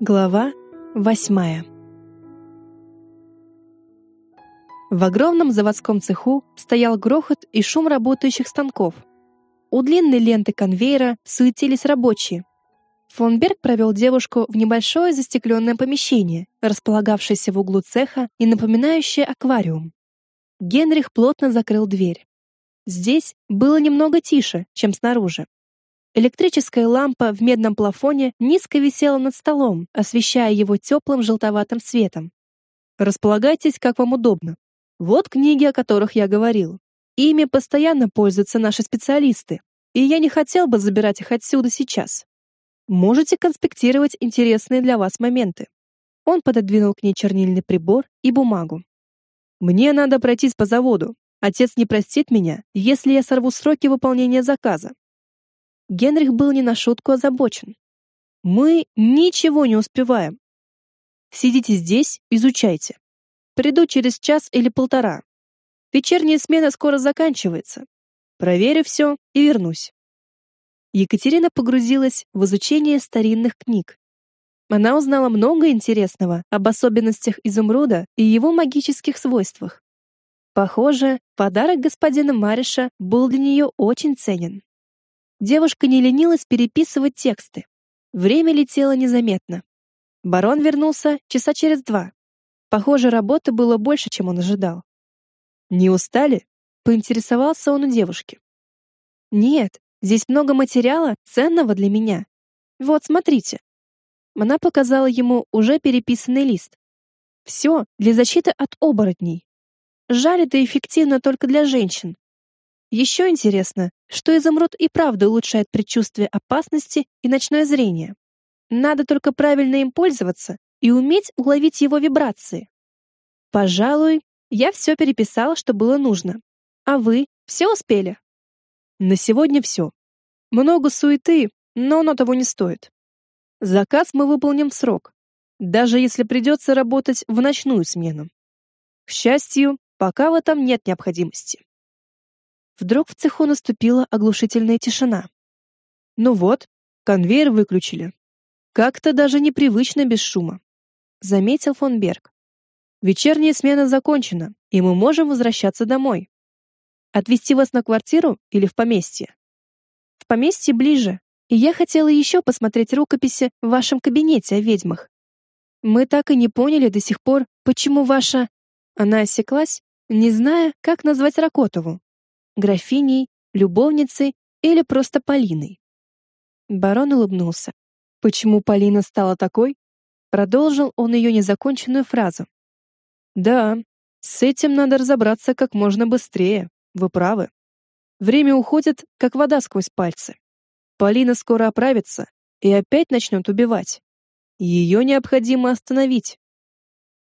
Глава восьмая В огромном заводском цеху стоял грохот и шум работающих станков. У длинной ленты конвейера суетились рабочие. Фон Берг провел девушку в небольшое застекленное помещение, располагавшееся в углу цеха и напоминающее аквариум. Генрих плотно закрыл дверь. Здесь было немного тише, чем снаружи. Электрическая лампа в медном плафоне низко висела над столом, освещая его теплым желтоватым светом. Располагайтесь, как вам удобно. Вот книги, о которых я говорил. Ими постоянно пользуются наши специалисты, и я не хотел бы забирать их отсюда сейчас. Можете конспектировать интересные для вас моменты. Он пододвинул к ней чернильный прибор и бумагу. Мне надо пройтись по заводу. Отец не простит меня, если я сорву сроки выполнения заказа. Генрих был не на шутку озабочен. Мы ничего не успеваем. Сидите здесь, изучайте. Приду через час или полтора. Вечерняя смена скоро заканчивается. Проверю все и вернусь. Екатерина погрузилась в изучение старинных книг. Она узнала много интересного об особенностях изумруда и его магических свойствах. Похоже, подарок господина Мариша был для нее очень ценен. Девушка не ленилась переписывать тексты. Время летело незаметно. Барон вернулся часа через два. Похоже, работы было больше, чем он ожидал. «Не устали?» — поинтересовался он у девушки. «Нет, здесь много материала, ценного для меня. Вот, смотрите». Она показала ему уже переписанный лист. Все для защиты от оборотней. Жаль, это эффективно только для женщин, еще интересно, что изумруд и правда улучшает предчувствие опасности и ночное зрение. Надо только правильно им пользоваться и уметь уловить его вибрации. Пожалуй, я все переписала, что было нужно. А вы все успели? На сегодня все. Много суеты, но оно того не стоит. Заказ мы выполним в срок, даже если придется работать в ночную смену. К счастью, пока в этом нет необходимости. Вдруг в цеху наступила оглушительная тишина. Ну вот, конвейер выключили. Как-то даже непривычно без шума. Заметил фон Берг. Вечерняя смена закончена, и мы можем возвращаться домой. Отвезти вас на квартиру или в поместье? В поместье ближе, и я хотела еще посмотреть рукописи в вашем кабинете о ведьмах. Мы так и не поняли до сих пор, почему ваша... Она осеклась, не зная, как назвать Ракотову графиней, любовницей или просто Полиной. Барон улыбнулся. Почему Полина стала такой? Продолжил он ее незаконченную фразу. Да, с этим надо разобраться как можно быстрее. Вы правы. Время уходит, как вода сквозь пальцы. Полина скоро оправится и опять начнет убивать. Ее необходимо остановить.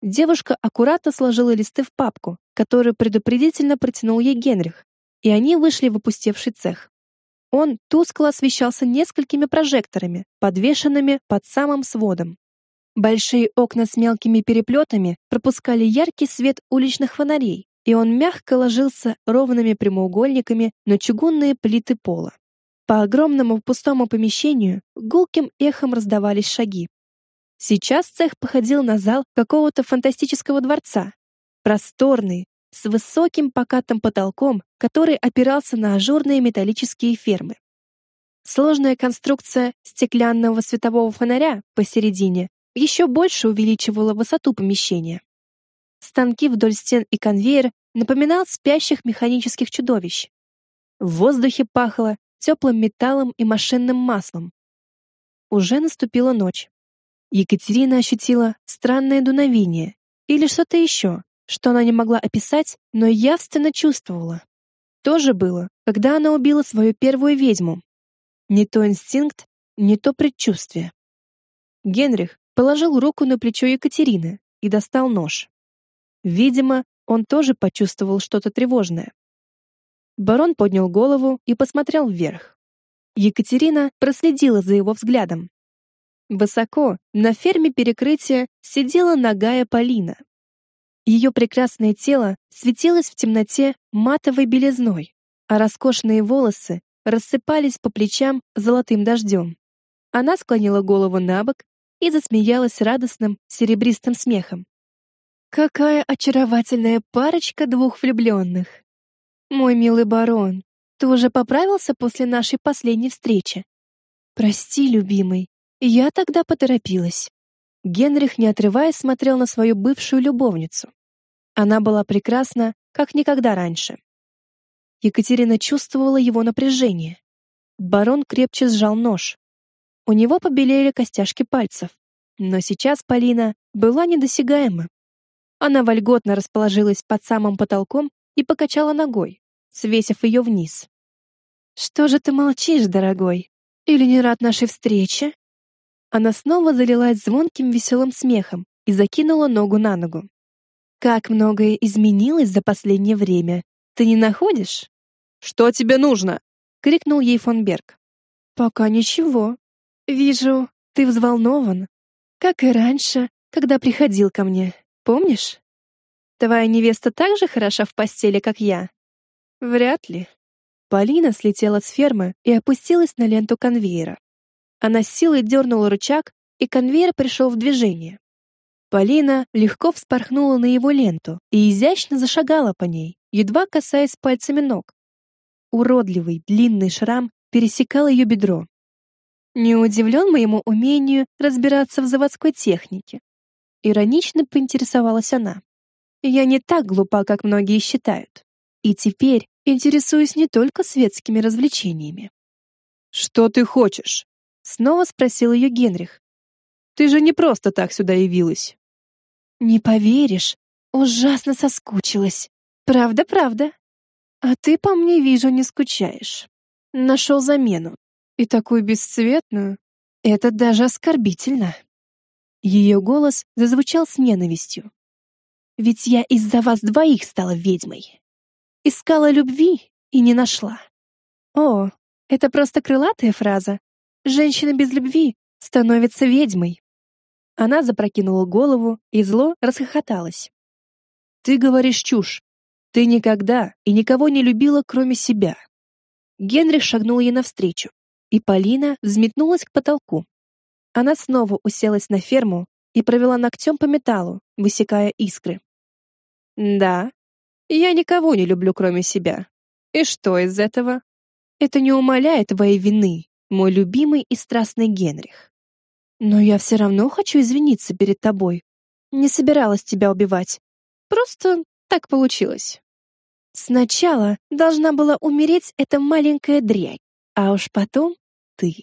Девушка аккуратно сложила листы в папку, которую предупредительно протянул ей Генрих, и они вышли в опустевший цех. Он тускло освещался несколькими прожекторами, подвешенными под самым сводом. Большие окна с мелкими переплетами пропускали яркий свет уличных фонарей, и он мягко ложился ровными прямоугольниками на чугунные плиты пола. По огромному пустому помещению гулким эхом раздавались шаги. Сейчас цех походил на зал какого-то фантастического дворца. Просторный, с высоким покатым потолком, который опирался на ажурные металлические фермы. Сложная конструкция стеклянного светового фонаря посередине еще больше увеличивала высоту помещения. Станки вдоль стен и конвейер напоминал спящих механических чудовищ. В воздухе пахло теплым металлом и машинным маслом. Уже наступила ночь. Екатерина ощутила странное дуновение или что-то еще, что она не могла описать, но явственно чувствовала. То же было, когда она убила свою первую ведьму. Не то инстинкт, не то предчувствие. Генрих положил руку на плечо Екатерины и достал нож. Видимо, он тоже почувствовал что-то тревожное. Барон поднял голову и посмотрел вверх. Екатерина проследила за его взглядом. Высоко, на ферме перекрытия, сидела нагая Полина, ее прекрасное тело светилось в темноте матовой белизной, а роскошные волосы рассыпались по плечам золотым дождем. Она склонила голову на бок и засмеялась радостным серебристым смехом. Какая очаровательная парочка двух влюбленных. Мой милый барон, ты уже поправился после нашей последней встречи? Прости, любимый, я тогда поторопилась. Генрих, не отрываясь, смотрел на свою бывшую любовницу. Она была прекрасна, как никогда раньше. Екатерина чувствовала его напряжение. Барон крепче сжал нож. У него побелели костяшки пальцев. Но сейчас Полина была недосягаема. Она вольготно расположилась под самым потолком и покачала ногой, свесив ее вниз. «Что же ты молчишь, дорогой? Или не рад нашей встрече?» Она снова залилась звонким веселым смехом и закинула ногу на ногу. «Как многое изменилось за последнее время, ты не находишь?» «Что тебе нужно?» — крикнул ей фон Берг. «Пока ничего. Вижу, ты взволнован. Как и раньше, когда приходил ко мне. Помнишь? Твоя невеста так же хороша в постели, как я?» «Вряд ли». Полина слетела с фермы и опустилась на ленту конвейера. Она с силой дернула рычаг, и конвейер пришел в движение. Полина легко вспорхнула на его ленту и изящно зашагала по ней, едва касаясь пальцами ног. Уродливый длинный шрам пересекал ее бедро. Не удивлен моему умению разбираться в заводской технике. Иронично поинтересовалась она. Я не так глупа, как многие считают. И теперь интересуюсь не только светскими развлечениями. Что ты хочешь? Снова спросил ее Генрих. Ты же не просто так сюда явилась. Не поверишь, ужасно соскучилась. Правда, правда. А ты по мне вижу не скучаешь. Нашел замену. И такую бесцветную. Это даже оскорбительно. Ее голос зазвучал с ненавистью. Ведь я из-за вас двоих стала ведьмой. Искала любви и не нашла. О, это просто крылатая фраза, Женщина без любви становится ведьмой. Она запрокинула голову и зло расхохоталась. Ты говоришь чушь. Ты никогда и никого не любила, кроме себя. Генрих шагнул ей навстречу, и Полина взметнулась к потолку. Она снова уселась на ферму и провела ногтем по металлу, высекая искры. Да, я никого не люблю, кроме себя. И что из этого? Это не умаляет твоей вины мой любимый и страстный Генрих. Но я все равно хочу извиниться перед тобой. Не собиралась тебя убивать. Просто так получилось. Сначала должна была умереть эта маленькая дрянь, а уж потом ты.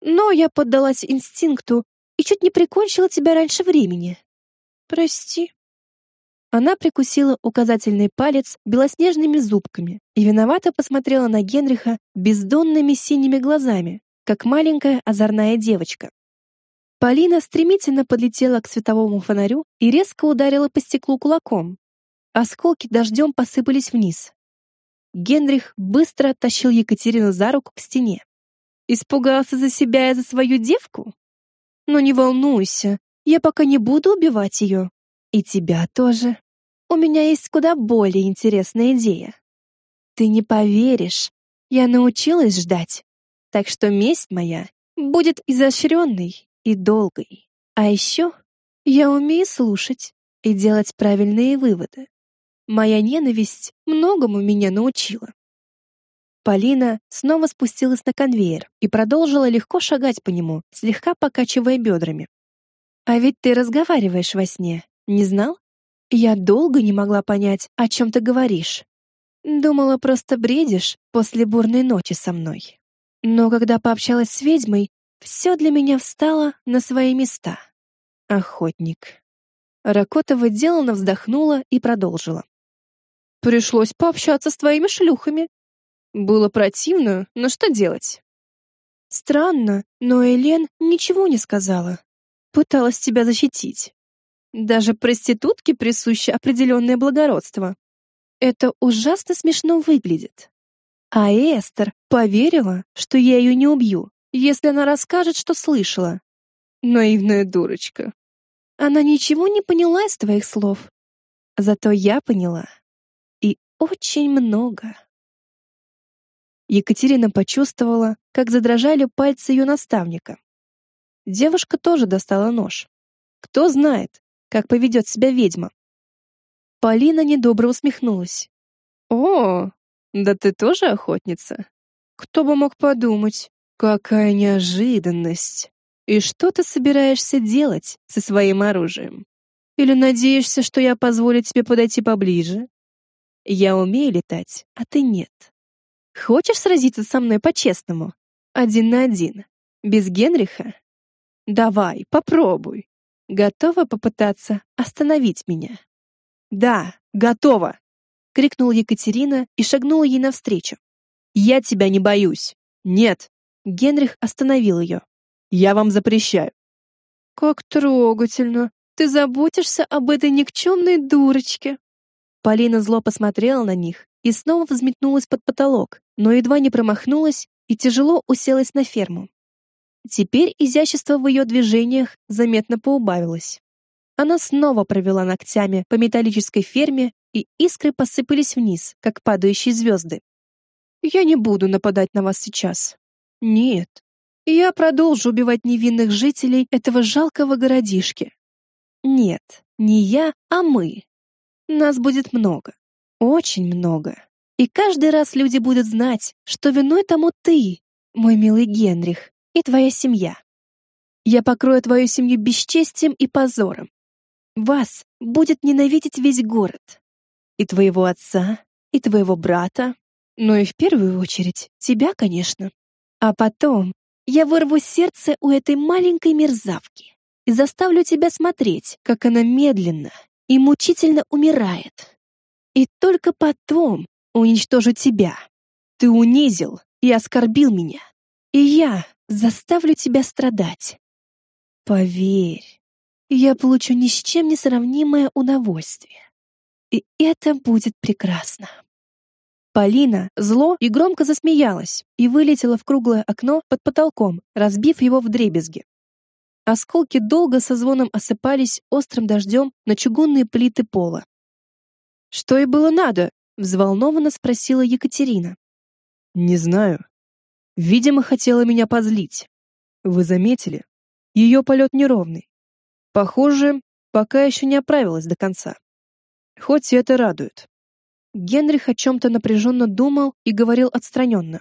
Но я поддалась инстинкту и чуть не прикончила тебя раньше времени. Прости. Она прикусила указательный палец белоснежными зубками и виновато посмотрела на Генриха бездонными синими глазами, как маленькая озорная девочка. Полина стремительно подлетела к световому фонарю и резко ударила по стеклу кулаком. Осколки дождем посыпались вниз. Генрих быстро оттащил Екатерину за руку к стене. Испугался за себя и за свою девку? Но не волнуйся, я пока не буду убивать ее. И тебя тоже. У меня есть куда более интересная идея. Ты не поверишь, я научилась ждать. Так что месть моя будет изощренной и долгой. А еще я умею слушать и делать правильные выводы. Моя ненависть многому меня научила. Полина снова спустилась на конвейер и продолжила легко шагать по нему, слегка покачивая бедрами. А ведь ты разговариваешь во сне, не знал? Я долго не могла понять, о чем ты говоришь. Думала, просто бредишь после бурной ночи со мной. Но когда пообщалась с ведьмой, все для меня встало на свои места. Охотник. Ракотова деланно вздохнула и продолжила. Пришлось пообщаться с твоими шлюхами. Было противно, но что делать? Странно, но Элен ничего не сказала. Пыталась тебя защитить. Даже проститутке присуще определенное благородство. Это ужасно смешно выглядит. А Эстер поверила, что я ее не убью, если она расскажет, что слышала. Наивная дурочка. Она ничего не поняла из твоих слов. Зато я поняла. И очень много. Екатерина почувствовала, как задрожали пальцы ее наставника. Девушка тоже достала нож. Кто знает, как поведет себя ведьма. Полина недобро усмехнулась. «О, да ты тоже охотница? Кто бы мог подумать? Какая неожиданность! И что ты собираешься делать со своим оружием? Или надеешься, что я позволю тебе подойти поближе? Я умею летать, а ты нет. Хочешь сразиться со мной по-честному? Один на один, без Генриха? Давай, попробуй. Готова попытаться остановить меня? Да, готова, крикнула Екатерина и шагнула ей навстречу. Я тебя не боюсь. Нет. Генрих остановил ее. Я вам запрещаю. Как трогательно. Ты заботишься об этой никчемной дурочке. Полина зло посмотрела на них и снова взметнулась под потолок, но едва не промахнулась и тяжело уселась на ферму. Теперь изящество в ее движениях заметно поубавилось. Она снова провела ногтями по металлической ферме, и искры посыпались вниз, как падающие звезды. «Я не буду нападать на вас сейчас. Нет. Я продолжу убивать невинных жителей этого жалкого городишки. Нет, не я, а мы. Нас будет много. Очень много. И каждый раз люди будут знать, что виной тому ты, мой милый Генрих, и твоя семья. Я покрою твою семью бесчестием и позором. Вас будет ненавидеть весь город. И твоего отца, и твоего брата, но и в первую очередь тебя, конечно. А потом я вырву сердце у этой маленькой мерзавки и заставлю тебя смотреть, как она медленно и мучительно умирает. И только потом уничтожу тебя. Ты унизил и оскорбил меня, и я заставлю тебя страдать. Поверь, я получу ни с чем не сравнимое удовольствие. И это будет прекрасно. Полина зло и громко засмеялась и вылетела в круглое окно под потолком, разбив его вдребезги. Осколки долго со звоном осыпались острым дождем на чугунные плиты пола. «Что и было надо?» — взволнованно спросила Екатерина. «Не знаю. Видимо, хотела меня позлить. Вы заметили? Ее полет неровный. Похоже, пока еще не оправилась до конца. Хоть и это радует. Генрих о чем-то напряженно думал и говорил отстраненно.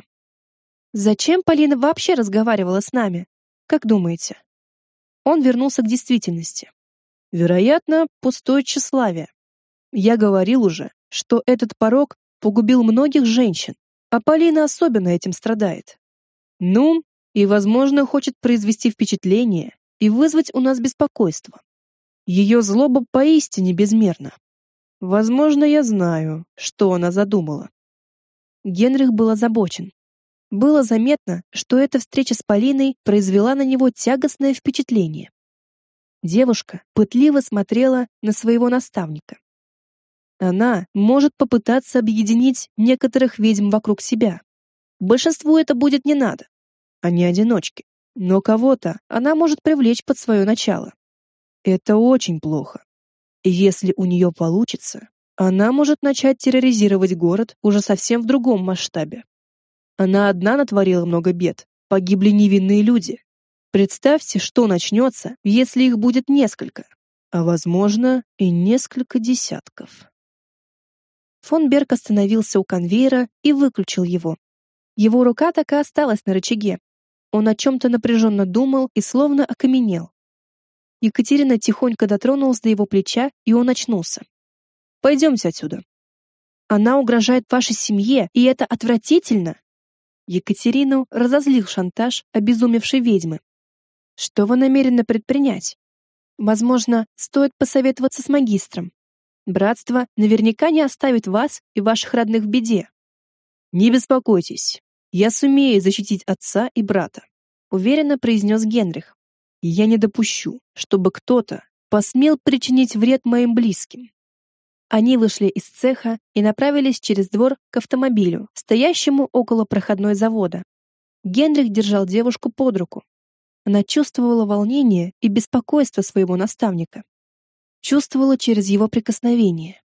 «Зачем Полина вообще разговаривала с нами? Как думаете?» Он вернулся к действительности. Вероятно, пустое тщеславие. Я говорил уже, что этот порог погубил многих женщин, а Полина особенно этим страдает. Ну, и, возможно, хочет произвести впечатление и вызвать у нас беспокойство. Ее злоба поистине безмерна. Возможно, я знаю, что она задумала. Генрих был озабочен. Было заметно, что эта встреча с Полиной произвела на него тягостное впечатление. Девушка пытливо смотрела на своего наставника. Она может попытаться объединить некоторых ведьм вокруг себя. Большинству это будет не надо. Они одиночки. Но кого-то она может привлечь под свое начало. Это очень плохо. Если у нее получится, она может начать терроризировать город уже совсем в другом масштабе. Она одна натворила много бед, погибли невинные люди. Представьте, что начнется, если их будет несколько, а, возможно, и несколько десятков. Фон Берг остановился у конвейера и выключил его. Его рука так и осталась на рычаге, он о чем-то напряженно думал и словно окаменел. Екатерина тихонько дотронулась до его плеча, и он очнулся. «Пойдемте отсюда. Она угрожает вашей семье, и это отвратительно!» Екатерину разозлил шантаж обезумевшей ведьмы. «Что вы намерены предпринять? Возможно, стоит посоветоваться с магистром. Братство наверняка не оставит вас и ваших родных в беде. Не беспокойтесь, я сумею защитить отца и брата, уверенно произнес Генрих. Я не допущу, чтобы кто-то посмел причинить вред моим близким. Они вышли из цеха и направились через двор к автомобилю, стоящему около проходной завода. Генрих держал девушку под руку. Она чувствовала волнение и беспокойство своего наставника. Чувствовала через его прикосновение.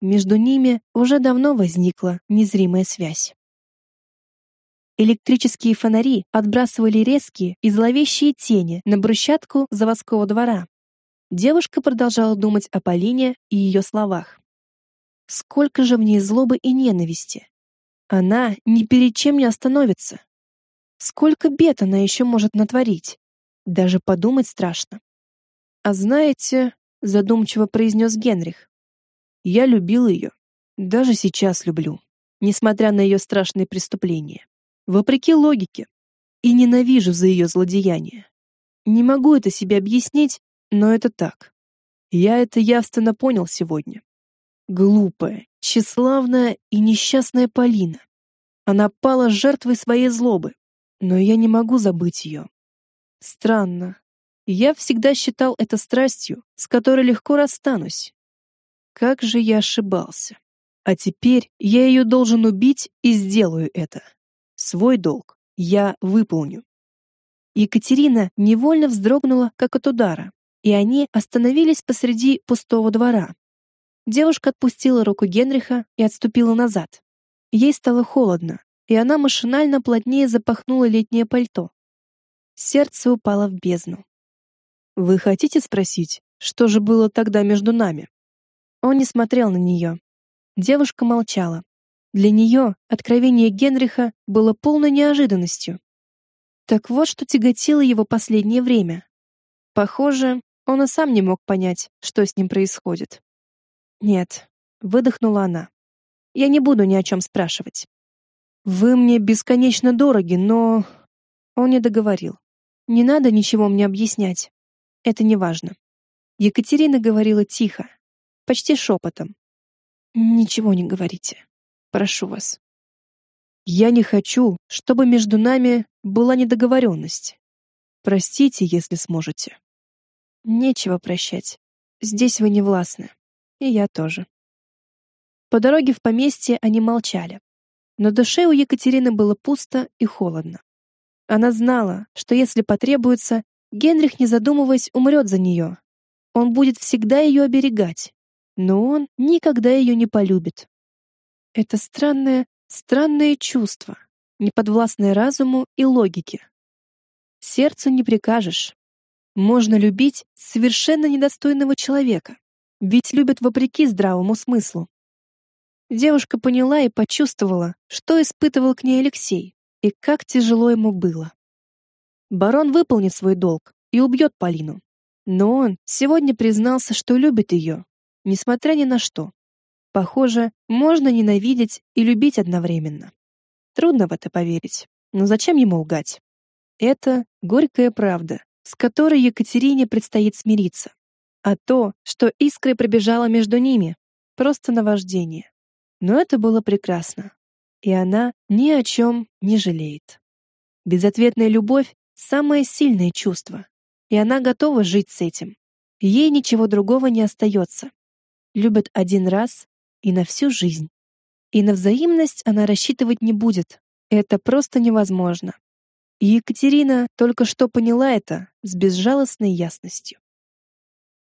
Между ними уже давно возникла незримая связь. Электрические фонари отбрасывали резкие и зловещие тени на брусчатку заводского двора. Девушка продолжала думать о Полине и ее словах. Сколько же в ней злобы и ненависти. Она ни перед чем не остановится. Сколько бед она еще может натворить. Даже подумать страшно. А знаете, задумчиво произнес Генрих. Я любил ее. Даже сейчас люблю, несмотря на ее страшные преступления вопреки логике, и ненавижу за ее злодеяние. Не могу это себе объяснить, но это так. Я это явственно понял сегодня. Глупая, тщеславная и несчастная Полина. Она пала жертвой своей злобы, но я не могу забыть ее. Странно. Я всегда считал это страстью, с которой легко расстанусь. Как же я ошибался. А теперь я ее должен убить и сделаю это. Свой долг я выполню. Екатерина невольно вздрогнула, как от удара, и они остановились посреди пустого двора. Девушка отпустила руку Генриха и отступила назад. Ей стало холодно, и она машинально плотнее запахнула летнее пальто. Сердце упало в бездну. «Вы хотите спросить, что же было тогда между нами?» Он не смотрел на нее. Девушка молчала. Для нее откровение Генриха было полной неожиданностью. Так вот, что тяготило его последнее время. Похоже, он и сам не мог понять, что с ним происходит. «Нет», — выдохнула она. «Я не буду ни о чем спрашивать». «Вы мне бесконечно дороги, но...» Он не договорил. «Не надо ничего мне объяснять. Это не важно». Екатерина говорила тихо, почти шепотом. «Ничего не говорите. Прошу вас. Я не хочу, чтобы между нами была недоговоренность. Простите, если сможете. Нечего прощать. Здесь вы не властны. И я тоже. По дороге в поместье они молчали. Но душе у Екатерины было пусто и холодно. Она знала, что если потребуется, Генрих, не задумываясь, умрет за нее. Он будет всегда ее оберегать, но он никогда ее не полюбит. Это странное, странное чувство, неподвластное разуму и логике. Сердцу не прикажешь. Можно любить совершенно недостойного человека, ведь любят вопреки здравому смыслу. Девушка поняла и почувствовала, что испытывал к ней Алексей и как тяжело ему было. Барон выполнит свой долг и убьет Полину. Но он сегодня признался, что любит ее, несмотря ни на что. Похоже, можно ненавидеть и любить одновременно. Трудно в это поверить, но зачем ему лгать? Это горькая правда, с которой Екатерине предстоит смириться. А то, что искрой пробежала между ними, просто наваждение. Но это было прекрасно. И она ни о чем не жалеет. Безответная любовь — самое сильное чувство. И она готова жить с этим. Ей ничего другого не остается. Любят один раз и на всю жизнь. И на взаимность она рассчитывать не будет. Это просто невозможно. Екатерина только что поняла это с безжалостной ясностью.